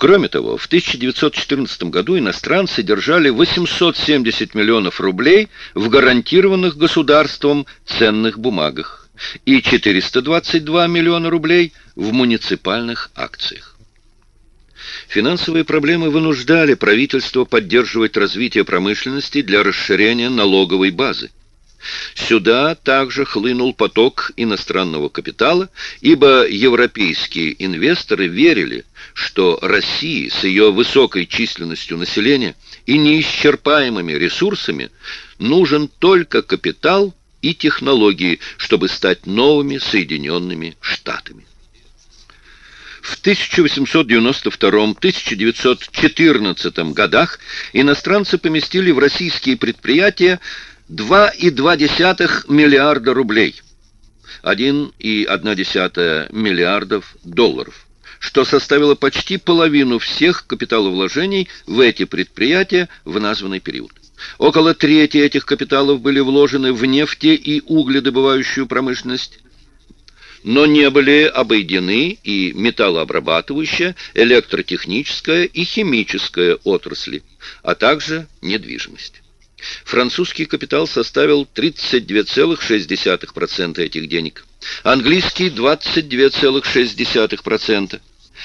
Кроме того, в 1914 году иностранцы держали 870 миллионов рублей в гарантированных государством ценных бумагах и 422 миллиона рублей в муниципальных акциях. Финансовые проблемы вынуждали правительство поддерживать развитие промышленности для расширения налоговой базы. Сюда также хлынул поток иностранного капитала, ибо европейские инвесторы верили, что России с ее высокой численностью населения и неисчерпаемыми ресурсами нужен только капитал и технологии, чтобы стать новыми Соединенными Штатами. В 1892-1914 годах иностранцы поместили в российские предприятия 2,2 миллиарда рублей, 1,1 миллиардов долларов, что составило почти половину всех капиталовложений в эти предприятия в названный период. Около трети этих капиталов были вложены в нефте и угледобывающую промышленность, но не были обойдены и металлообрабатывающая, электротехническая и химическая отрасли, а также недвижимость. Французский капитал составил 32,6% этих денег, английский 22,6%,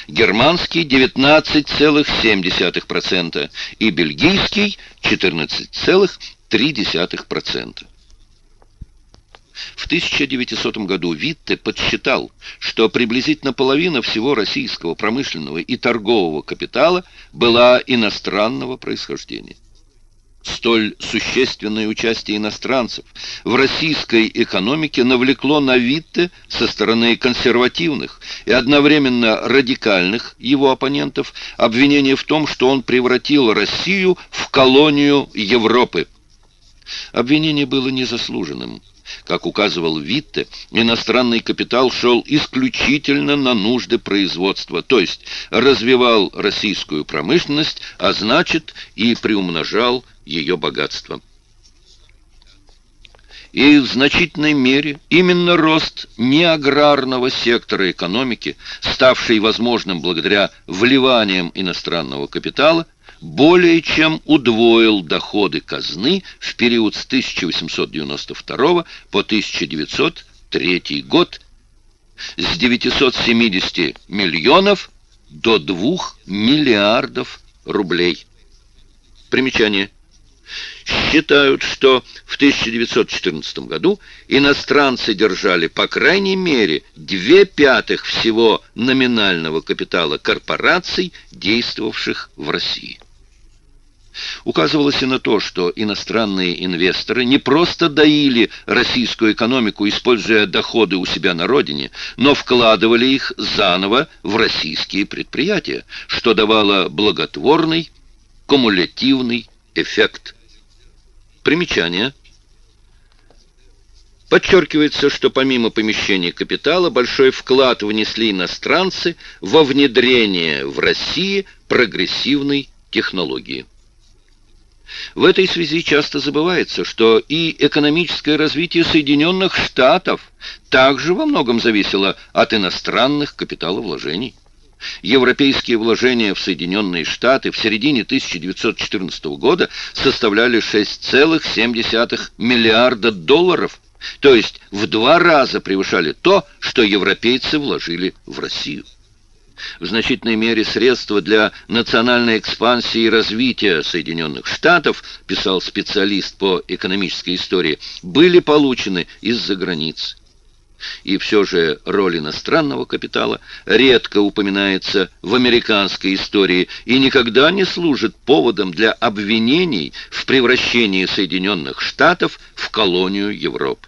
германский 19,7% и бельгийский 14,3%. В 1900 году Витте подсчитал, что приблизительно половина всего российского промышленного и торгового капитала была иностранного происхождения. Столь существенное участие иностранцев в российской экономике навлекло на Витте со стороны консервативных и одновременно радикальных его оппонентов обвинение в том, что он превратил Россию в колонию Европы. Обвинение было незаслуженным. Как указывал Витте, иностранный капитал шел исключительно на нужды производства, то есть развивал российскую промышленность, а значит и приумножал ее богатство. И в значительной мере именно рост неаграрного сектора экономики, ставший возможным благодаря вливаниям иностранного капитала, более чем удвоил доходы казны в период с 1892 по 1903 год с 970 миллионов до 2 миллиардов рублей. Примечание. Считают, что в 1914 году иностранцы держали по крайней мере две пятых всего номинального капитала корпораций, действовавших в России. Указывалось и на то, что иностранные инвесторы не просто доили российскую экономику, используя доходы у себя на родине, но вкладывали их заново в российские предприятия, что давало благотворный кумулятивный эффект. Примечание. Подчеркивается, что помимо помещения капитала большой вклад внесли иностранцы во внедрение в России прогрессивной технологии. В этой связи часто забывается, что и экономическое развитие Соединенных Штатов также во многом зависело от иностранных капиталовложений. Европейские вложения в Соединенные Штаты в середине 1914 года составляли 6,7 миллиарда долларов, то есть в два раза превышали то, что европейцы вложили в Россию. В значительной мере средства для национальной экспансии и развития Соединенных Штатов, писал специалист по экономической истории, были получены из-за границ. И все же роль иностранного капитала редко упоминается в американской истории и никогда не служит поводом для обвинений в превращении Соединенных Штатов в колонию Европы.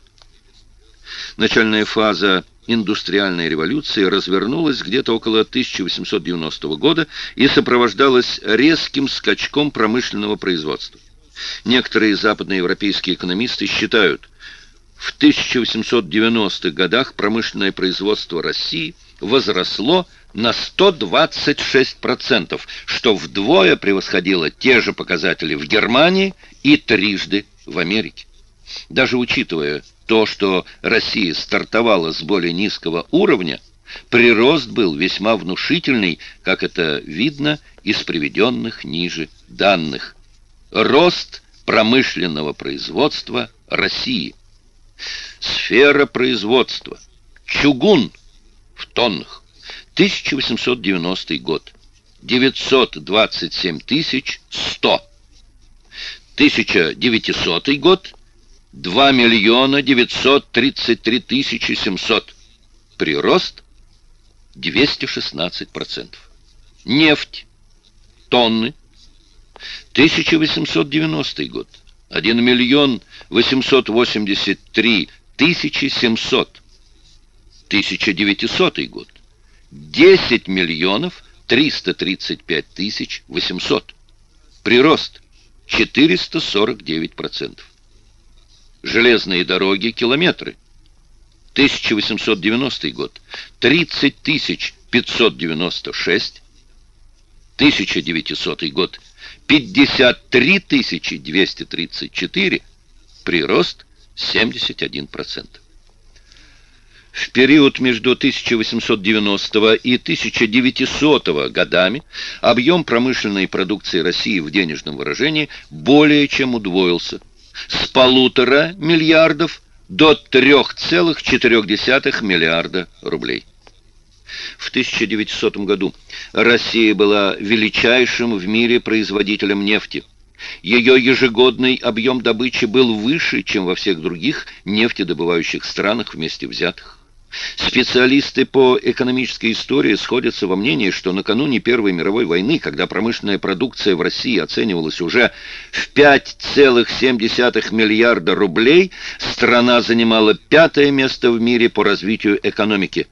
Начальная фаза индустриальной революции развернулась где-то около 1890 года и сопровождалась резким скачком промышленного производства. Некоторые западноевропейские экономисты считают, в 1890-х годах промышленное производство России возросло на 126%, что вдвое превосходило те же показатели в Германии и трижды в Америке. Даже учитывая то, что Россия стартовала с более низкого уровня, Прирост был весьма внушительный, как это видно из приведенных ниже данных. Рост промышленного производства России. Сфера производства. Чугун в тоннах. 1890 год. 927 100. 1900 год. 2 миллиона 933 тысячи 700. Прирост 216%. Нефть. Тонны. 1890 год. 1 миллион 883 тысячи 700. 1900 год. 10 миллионов 335 тысяч 800. Прирост 449%. Железные дороги, километры. 1890 год. 30 тысяч 596. 1900 год. 53 тысячи 234. Прирост 71%. В период между 1890 и 1900 годами объем промышленной продукции России в денежном выражении более чем удвоился. С полутора миллиардов до 3,4 миллиарда рублей. В 1900 году Россия была величайшим в мире производителем нефти. Ее ежегодный объем добычи был выше, чем во всех других нефтедобывающих странах вместе взятых. Специалисты по экономической истории сходятся во мнении, что накануне Первой мировой войны, когда промышленная продукция в России оценивалась уже в 5,7 миллиарда рублей, страна занимала пятое место в мире по развитию экономики.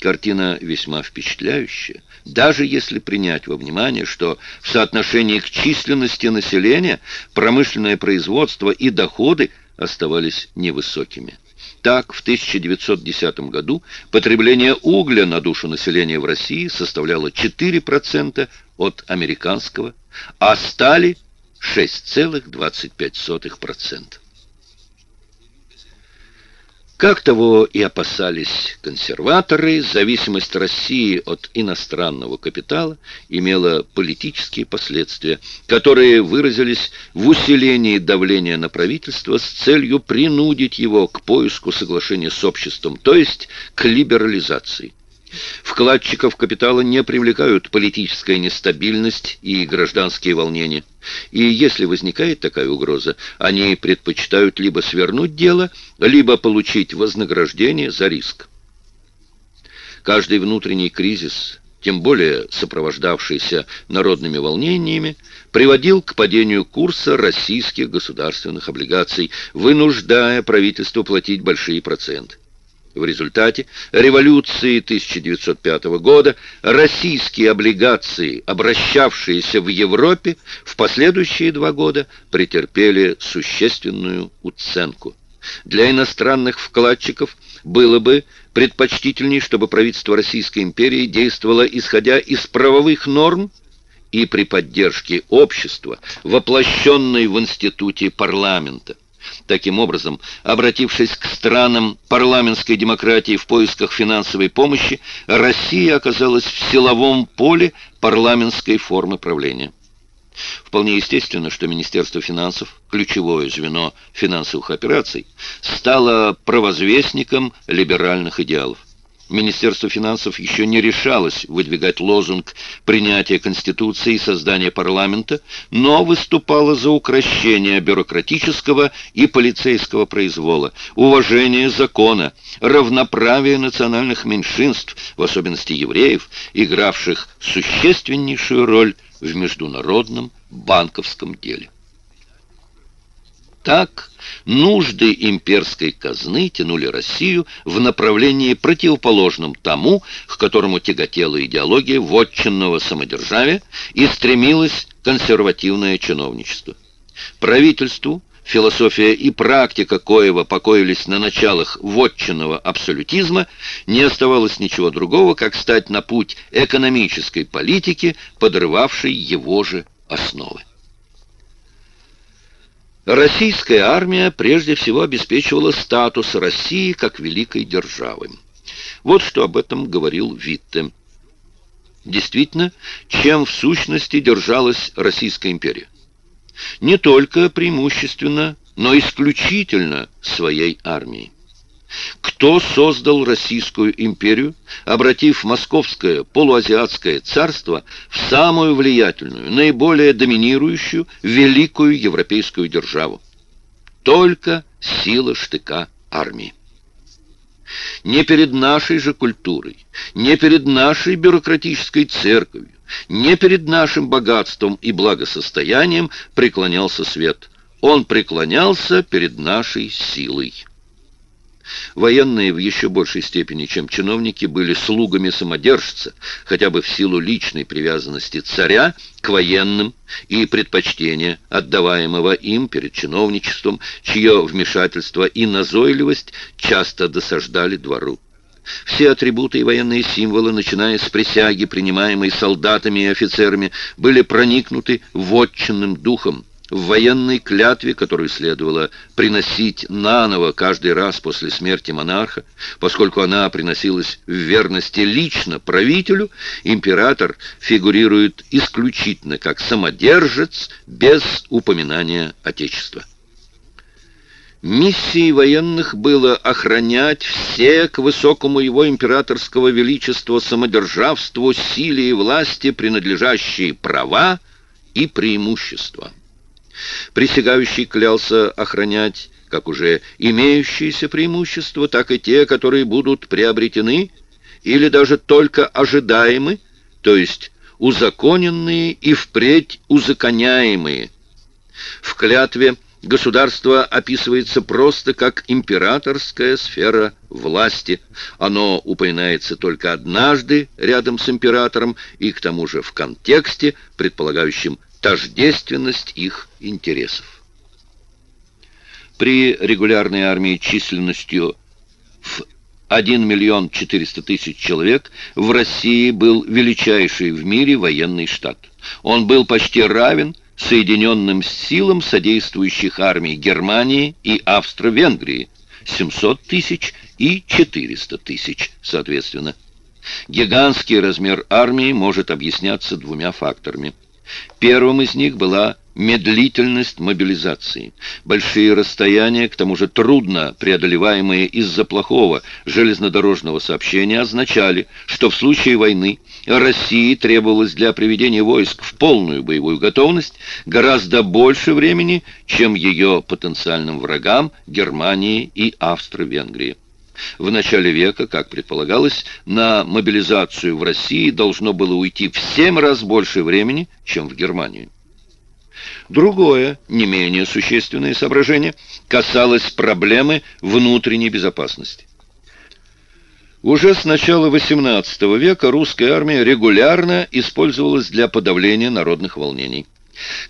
Картина весьма впечатляющая, даже если принять во внимание, что в соотношении к численности населения промышленное производство и доходы оставались невысокими. Так, в 1910 году потребление угля на душу населения в России составляло 4% от американского, а стали 6,25%. Как того и опасались консерваторы, зависимость России от иностранного капитала имела политические последствия, которые выразились в усилении давления на правительство с целью принудить его к поиску соглашения с обществом, то есть к либерализации. Вкладчиков капитала не привлекают политическая нестабильность и гражданские волнения. И если возникает такая угроза, они предпочитают либо свернуть дело, либо получить вознаграждение за риск. Каждый внутренний кризис, тем более сопровождавшийся народными волнениями, приводил к падению курса российских государственных облигаций, вынуждая правительство платить большие проценты. В результате революции 1905 года российские облигации, обращавшиеся в Европе, в последующие два года претерпели существенную уценку. Для иностранных вкладчиков было бы предпочтительней, чтобы правительство Российской империи действовало исходя из правовых норм и при поддержке общества, воплощенной в институте парламента. Таким образом, обратившись к странам парламентской демократии в поисках финансовой помощи, Россия оказалась в силовом поле парламентской формы правления. Вполне естественно, что Министерство финансов, ключевое звено финансовых операций, стало провозвестником либеральных идеалов. Министерство финансов еще не решалось выдвигать лозунг принятия Конституции и создания парламента, но выступало за укращение бюрократического и полицейского произвола, уважение закона, равноправие национальных меньшинств, в особенности евреев, игравших существеннейшую роль в международном банковском деле. Так нужды имперской казны тянули Россию в направлении противоположном тому, к которому тяготела идеология вотчинного самодержавия и стремилось консервативное чиновничество. Правительству философия и практика коего покоились на началах вотчинного абсолютизма, не оставалось ничего другого, как стать на путь экономической политики, подрывавшей его же основы. Российская армия прежде всего обеспечивала статус России как великой державы. Вот что об этом говорил Витте. Действительно, чем в сущности держалась Российская империя? Не только преимущественно, но исключительно своей армией. Кто создал Российскую империю, обратив Московское полуазиатское царство в самую влиятельную, наиболее доминирующую, великую европейскую державу? Только сила штыка армии. Не перед нашей же культурой, не перед нашей бюрократической церковью, не перед нашим богатством и благосостоянием преклонялся свет. Он преклонялся перед нашей силой. Военные в еще большей степени, чем чиновники, были слугами самодержца, хотя бы в силу личной привязанности царя к военным и предпочтения, отдаваемого им перед чиновничеством, чье вмешательство и назойливость часто досаждали двору. Все атрибуты и военные символы, начиная с присяги, принимаемой солдатами и офицерами, были проникнуты вотчинным духом, в военной клятве, которую следовало приносить наново каждый раз после смерти монарха, поскольку она приносилась в верности лично правителю, император фигурирует исключительно как самодержец без упоминания Отечества. Миссией военных было охранять все к высокому его императорского величества самодержавству, силе и власти принадлежащие права и преимущества. Присягающий клялся охранять как уже имеющиеся преимущества, так и те, которые будут приобретены или даже только ожидаемы, то есть узаконенные и впредь узаконяемые. В клятве государство описывается просто как императорская сфера власти. Оно упоминается только однажды рядом с императором и к тому же в контексте, предполагающем тождественность их интересов. При регулярной армии численностью в 1 миллион 400 тысяч человек в России был величайший в мире военный штат. Он был почти равен соединенным силам содействующих армий Германии и Австро-Венгрии 700 тысяч и 400 тысяч, соответственно. Гигантский размер армии может объясняться двумя факторами – Первым из них была медлительность мобилизации. Большие расстояния, к тому же трудно преодолеваемые из-за плохого железнодорожного сообщения, означали, что в случае войны России требовалось для приведения войск в полную боевую готовность гораздо больше времени, чем ее потенциальным врагам Германии и Австро-Венгрии. В начале века, как предполагалось, на мобилизацию в России должно было уйти в семь раз больше времени, чем в Германии. Другое, не менее существенное соображение касалось проблемы внутренней безопасности. Уже с начала XVIII века русская армия регулярно использовалась для подавления народных волнений.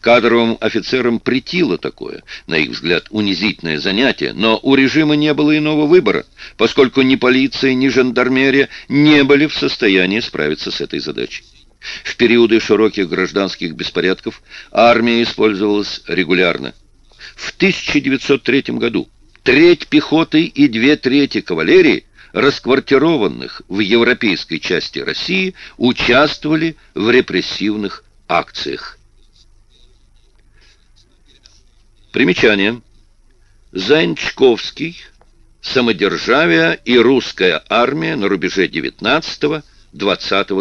Кадровым офицерам претило такое, на их взгляд, унизительное занятие, но у режима не было иного выбора, поскольку ни полиция, ни жандармерия не были в состоянии справиться с этой задачей. В периоды широких гражданских беспорядков армия использовалась регулярно. В 1903 году треть пехоты и две трети кавалерии расквартированных в европейской части России участвовали в репрессивных акциях. Примечание. Занчковский. Самодержавие и русская армия на рубеже 19-20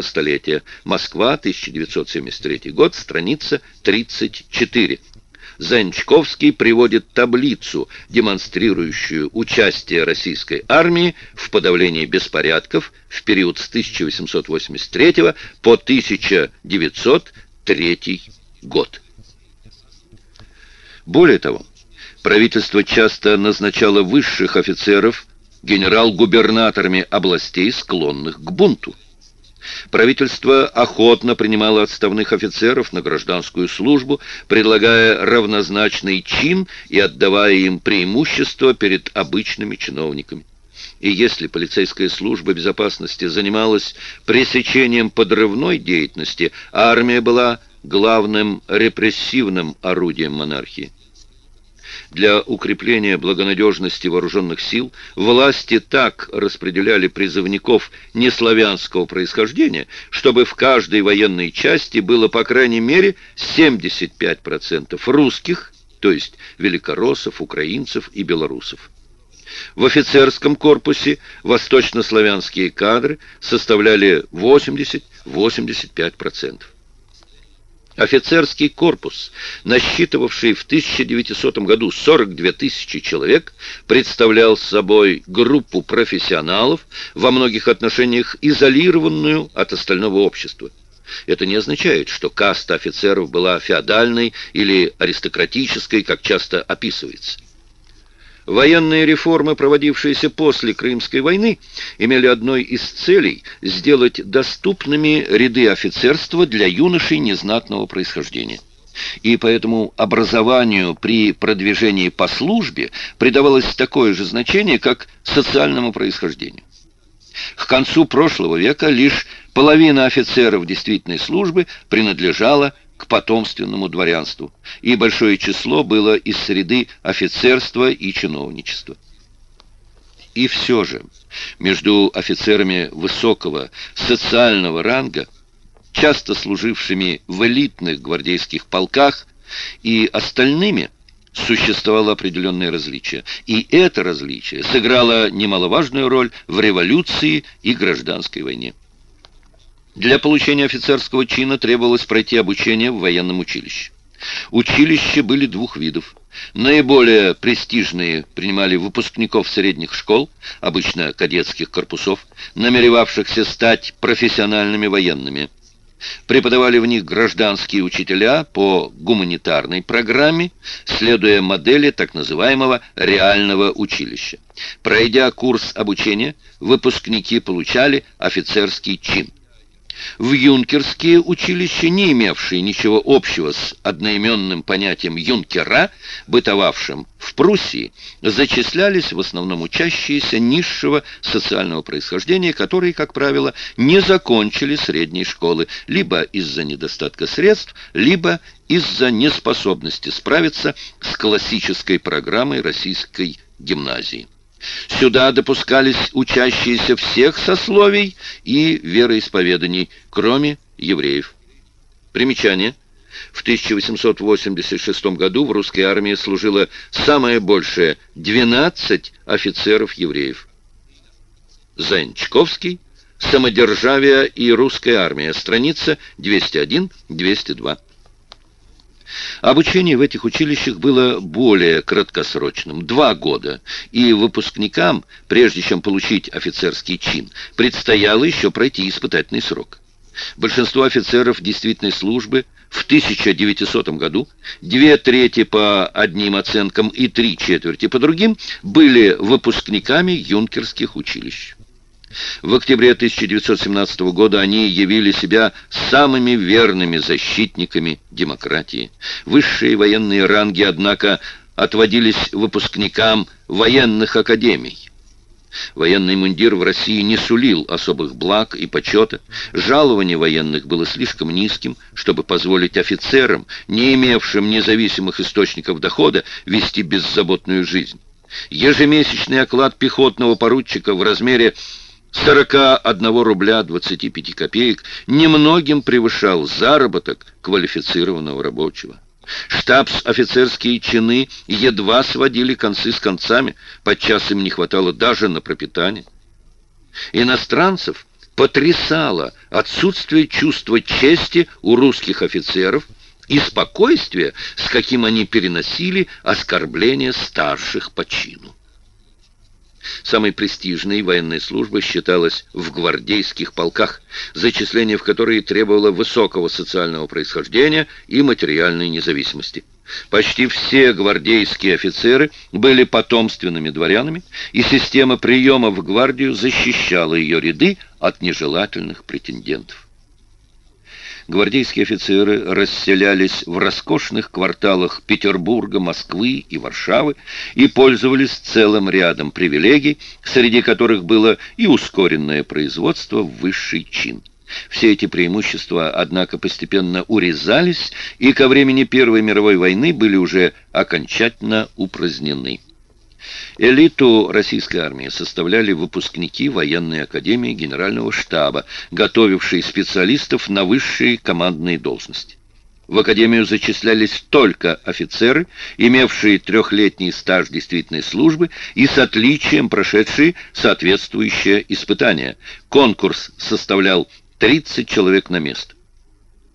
столетия. Москва, 1973 год, страница 34. Занчковский приводит таблицу, демонстрирующую участие российской армии в подавлении беспорядков в период с 1883 по 1903 год. Более того, правительство часто назначало высших офицеров генерал-губернаторами областей, склонных к бунту. Правительство охотно принимало отставных офицеров на гражданскую службу, предлагая равнозначный чин и отдавая им преимущество перед обычными чиновниками. И если полицейская служба безопасности занималась пресечением подрывной деятельности, армия была главным репрессивным орудием монархии. Для укрепления благонадежности вооруженных сил власти так распределяли призывников неславянского происхождения, чтобы в каждой военной части было по крайней мере 75% русских, то есть великороссов, украинцев и белорусов. В офицерском корпусе восточнославянские кадры составляли 80-85%. Офицерский корпус, насчитывавший в 1900 году 42 тысячи человек, представлял собой группу профессионалов, во многих отношениях изолированную от остального общества. Это не означает, что каста офицеров была феодальной или аристократической, как часто описывается. Военные реформы, проводившиеся после Крымской войны, имели одной из целей сделать доступными ряды офицерства для юношей незнатного происхождения. И поэтому образованию при продвижении по службе придавалось такое же значение, как социальному происхождению. К концу прошлого века лишь половина офицеров действительной службы принадлежала к потомственному дворянству, и большое число было из среды офицерства и чиновничества. И все же между офицерами высокого социального ранга, часто служившими в элитных гвардейских полках, и остальными существовало определенное различие. И это различие сыграло немаловажную роль в революции и гражданской войне. Для получения офицерского чина требовалось пройти обучение в военном училище. Училища были двух видов. Наиболее престижные принимали выпускников средних школ, обычно кадетских корпусов, намеревавшихся стать профессиональными военными. Преподавали в них гражданские учителя по гуманитарной программе, следуя модели так называемого реального училища. Пройдя курс обучения, выпускники получали офицерский чин. В юнкерские училища, не имевшие ничего общего с одноименным понятием юнкера, бытовавшим в Пруссии, зачислялись в основном учащиеся низшего социального происхождения, которые, как правило, не закончили средней школы, либо из-за недостатка средств, либо из-за неспособности справиться с классической программой российской гимназии. Сюда допускались учащиеся всех сословий и вероисповеданий, кроме евреев. Примечание. В 1886 году в русской армии служило самое большее 12 офицеров-евреев. Занчковский. Самодержавие и русская армия. Страница 201-202. Обучение в этих училищах было более краткосрочным, два года, и выпускникам, прежде чем получить офицерский чин, предстояло еще пройти испытательный срок. Большинство офицеров действительной службы в 1900 году, две трети по одним оценкам и три четверти по другим, были выпускниками юнкерских училищ. В октябре 1917 года они явили себя самыми верными защитниками демократии. Высшие военные ранги, однако, отводились выпускникам военных академий. Военный мундир в России не сулил особых благ и почета. Жалование военных было слишком низким, чтобы позволить офицерам, не имевшим независимых источников дохода, вести беззаботную жизнь. Ежемесячный оклад пехотного поручика в размере 41 рубля 25 копеек немногим превышал заработок квалифицированного рабочего. Штабс-офицерские чины едва сводили концы с концами, подчас им не хватало даже на пропитание. Иностранцев потрясало отсутствие чувства чести у русских офицеров и спокойствие, с каким они переносили оскорбления старших по чину. Самой престижной военной службой считалась в гвардейских полках, зачисление в которые требовало высокого социального происхождения и материальной независимости. Почти все гвардейские офицеры были потомственными дворянами, и система приема в гвардию защищала ее ряды от нежелательных претендентов гвардейские офицеры расселялись в роскошных кварталах Петербурга, Москвы и Варшавы и пользовались целым рядом привилегий, среди которых было и ускоренное производство в высший чин. Все эти преимущества, однако, постепенно урезались и ко времени Первой мировой войны были уже окончательно упразднены. Элиту российской армии составляли выпускники военной академии Генерального штаба, готовившие специалистов на высшие командные должности. В академию зачислялись только офицеры, имевшие трехлетний стаж действительной службы и с отличием прошедшие соответствующее испытание. Конкурс составлял 30 человек на место.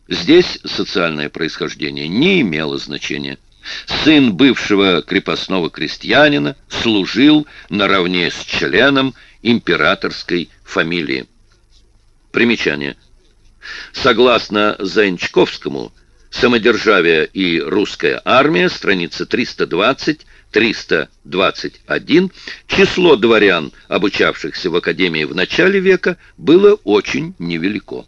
Здесь социальное происхождение не имело значения. Сын бывшего крепостного крестьянина служил наравне с членом императорской фамилии. Примечание. Согласно Заинчковскому, «Самодержавие и русская армия», страница 320-321, число дворян, обучавшихся в Академии в начале века, было очень невелико.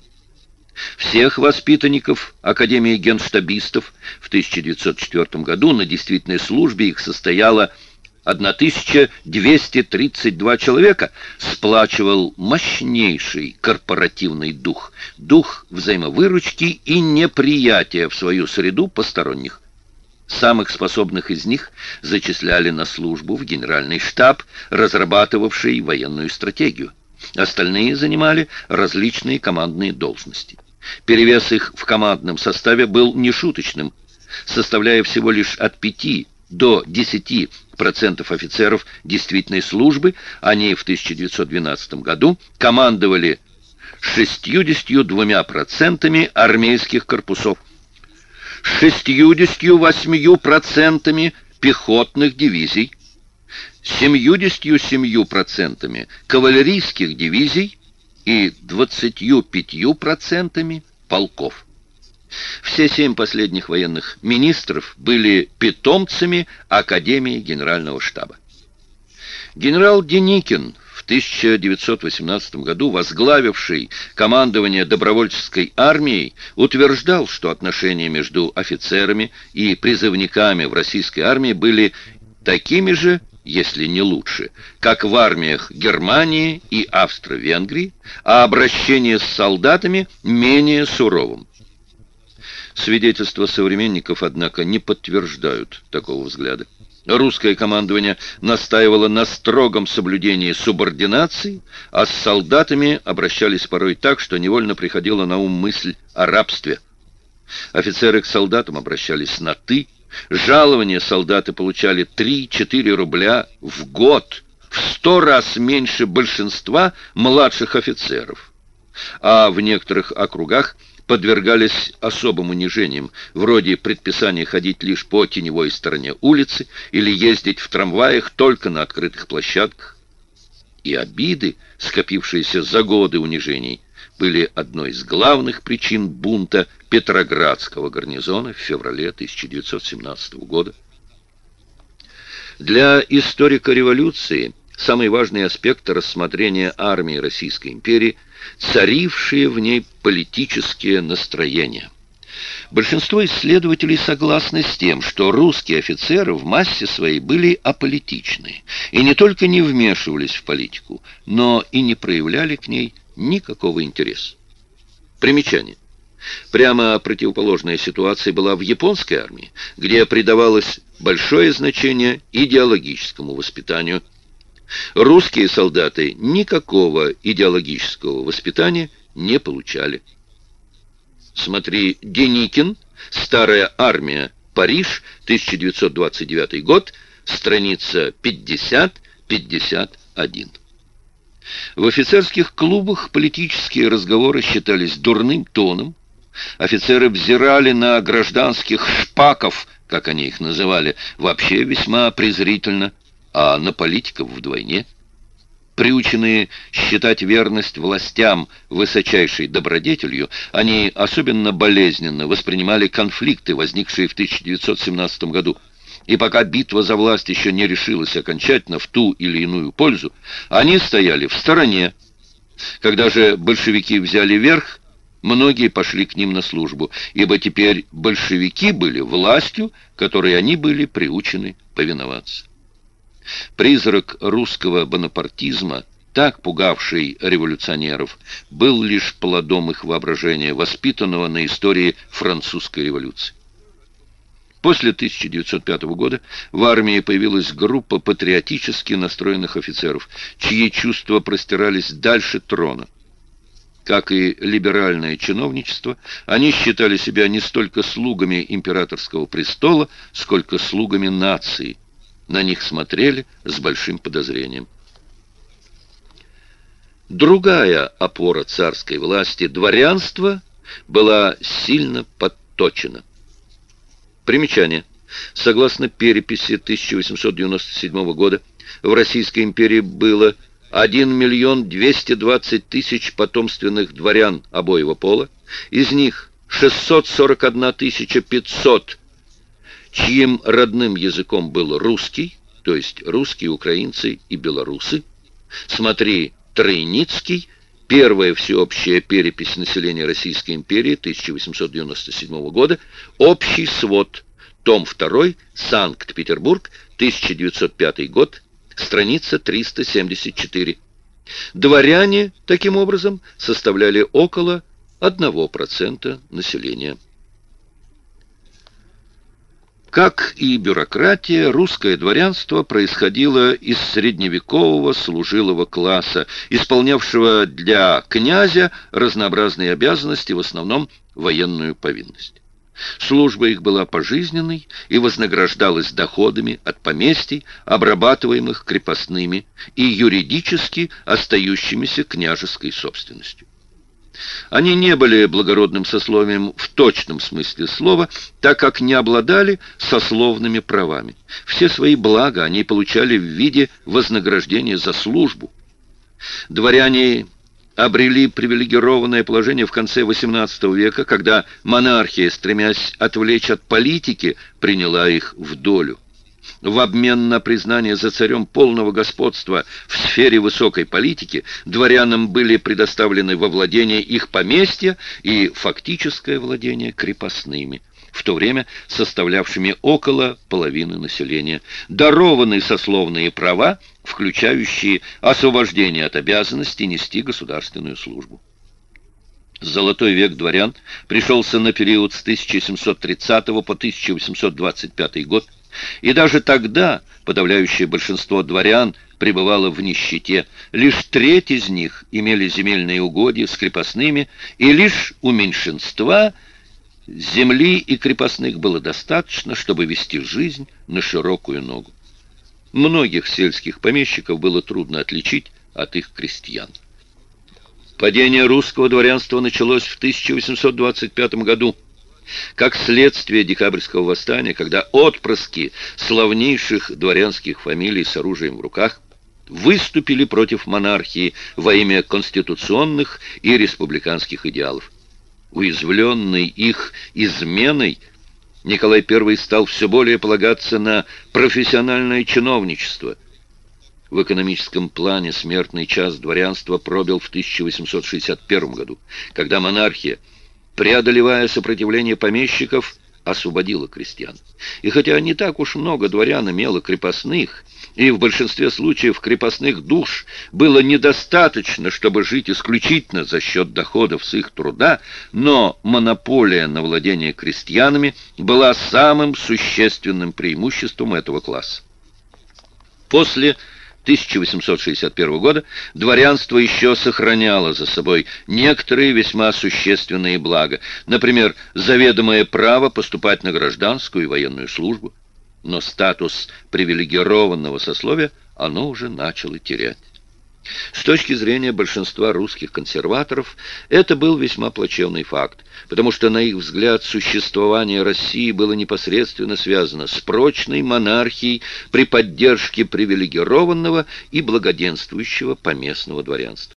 Всех воспитанников Академии генштабистов в 1904 году на действительной службе их состояло 1232 человека, сплачивал мощнейший корпоративный дух, дух взаимовыручки и неприятия в свою среду посторонних. Самых способных из них зачисляли на службу в генеральный штаб, разрабатывавший военную стратегию. Остальные занимали различные командные должности. Перевес их в командном составе был нешуточным, составляя всего лишь от 5 до 10% офицеров действительной службы, они в 1912 году командовали 62% армейских корпусов, 68% пехотных дивизий, 77% кавалерийских дивизий и 25% полков. Все семь последних военных министров были питомцами Академии Генерального штаба. Генерал Деникин, в 1918 году возглавивший командование добровольческой армией, утверждал, что отношения между офицерами и призывниками в российской армии были такими же, если не лучше, как в армиях Германии и Австро-Венгрии, а обращение с солдатами менее суровым. Свидетельства современников, однако, не подтверждают такого взгляда. Русское командование настаивало на строгом соблюдении субординации, а с солдатами обращались порой так, что невольно приходила на ум мысль о рабстве. Офицеры к солдатам обращались на «ты», жалования солдаты получали 3-4 рубля в год, в сто раз меньше большинства младших офицеров. А в некоторых округах подвергались особым унижениям, вроде предписания ходить лишь по теневой стороне улицы или ездить в трамваях только на открытых площадках. И обиды, скопившиеся за годы унижений, были одной из главных причин бунта Петроградского гарнизона в феврале 1917 года. Для историка революции самый важный аспект рассмотрения армии Российской империи – царившие в ней политические настроения. Большинство исследователей согласны с тем, что русские офицеры в массе своей были аполитичны и не только не вмешивались в политику, но и не проявляли к ней никакого интереса. Примечание. Прямо противоположная ситуация была в японской армии, где придавалось большое значение идеологическому воспитанию Русские солдаты никакого идеологического воспитания не получали. Смотри, Деникин, «Старая армия. Париж. 1929 год», страница 50-51. В офицерских клубах политические разговоры считались дурным тоном. Офицеры взирали на гражданских шпаков, как они их называли, вообще весьма презрительно а на политиков вдвойне. Приученные считать верность властям высочайшей добродетелью, они особенно болезненно воспринимали конфликты, возникшие в 1917 году. И пока битва за власть еще не решилась окончательно в ту или иную пользу, они стояли в стороне. Когда же большевики взяли верх, многие пошли к ним на службу, ибо теперь большевики были властью, которой они были приучены повиноваться. Призрак русского бонапартизма так пугавший революционеров, был лишь плодом их воображения, воспитанного на истории французской революции. После 1905 года в армии появилась группа патриотически настроенных офицеров, чьи чувства простирались дальше трона. Как и либеральное чиновничество, они считали себя не столько слугами императорского престола, сколько слугами нации. На них смотрели с большим подозрением. Другая опора царской власти, дворянство, была сильно подточена. Примечание. Согласно переписи 1897 года, в Российской империи было 1 миллион 220 тысяч потомственных дворян обоего пола, из них 641 тысяча 500, чьим родным языком был русский, то есть русские, украинцы и белорусы. Смотри, Тройницкий, первая всеобщая перепись населения Российской империи 1897 года, общий свод, том 2, Санкт-Петербург, 1905 год, страница 374. Дворяне, таким образом, составляли около 1% населения. Как и бюрократия, русское дворянство происходило из средневекового служилого класса, исполнявшего для князя разнообразные обязанности, в основном военную повинность. Служба их была пожизненной и вознаграждалась доходами от поместий, обрабатываемых крепостными и юридически остающимися княжеской собственностью. Они не были благородным сословием в точном смысле слова, так как не обладали сословными правами. Все свои блага они получали в виде вознаграждения за службу. Дворяне обрели привилегированное положение в конце XVIII века, когда монархия, стремясь отвлечь от политики, приняла их в долю. В обмен на признание за царем полного господства в сфере высокой политики дворянам были предоставлены во владение их поместья и фактическое владение крепостными в то время составлявшими около половины населения, дарованы сословные права, включающие освобождение от обязанности нести государственную службу. Золотой век дворян пришелся на период с 1730 по 1825 год, и даже тогда подавляющее большинство дворян пребывало в нищете. Лишь треть из них имели земельные угодья с крепостными, и лишь у меньшинства – Земли и крепостных было достаточно, чтобы вести жизнь на широкую ногу. Многих сельских помещиков было трудно отличить от их крестьян. Падение русского дворянства началось в 1825 году, как следствие декабрьского восстания, когда отпрыски славнейших дворянских фамилий с оружием в руках выступили против монархии во имя конституционных и республиканских идеалов. Уязвленный их изменой, Николай I стал все более полагаться на профессиональное чиновничество. В экономическом плане смертный час дворянства пробил в 1861 году, когда монархия, преодолевая сопротивление помещиков, освободила крестьян. И хотя не так уж много дворян имело крепостных, и в большинстве случаев крепостных душ было недостаточно, чтобы жить исключительно за счет доходов с их труда, но монополия на владение крестьянами была самым существенным преимуществом этого класса. После 1861 года дворянство еще сохраняло за собой некоторые весьма существенные блага, например, заведомое право поступать на гражданскую и военную службу, но статус привилегированного сословия оно уже начало терять. С точки зрения большинства русских консерваторов, это был весьма плачевный факт, потому что, на их взгляд, существование России было непосредственно связано с прочной монархией при поддержке привилегированного и благоденствующего поместного дворянства.